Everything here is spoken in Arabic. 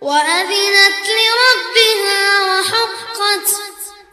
وأذنت